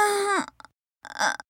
啊啊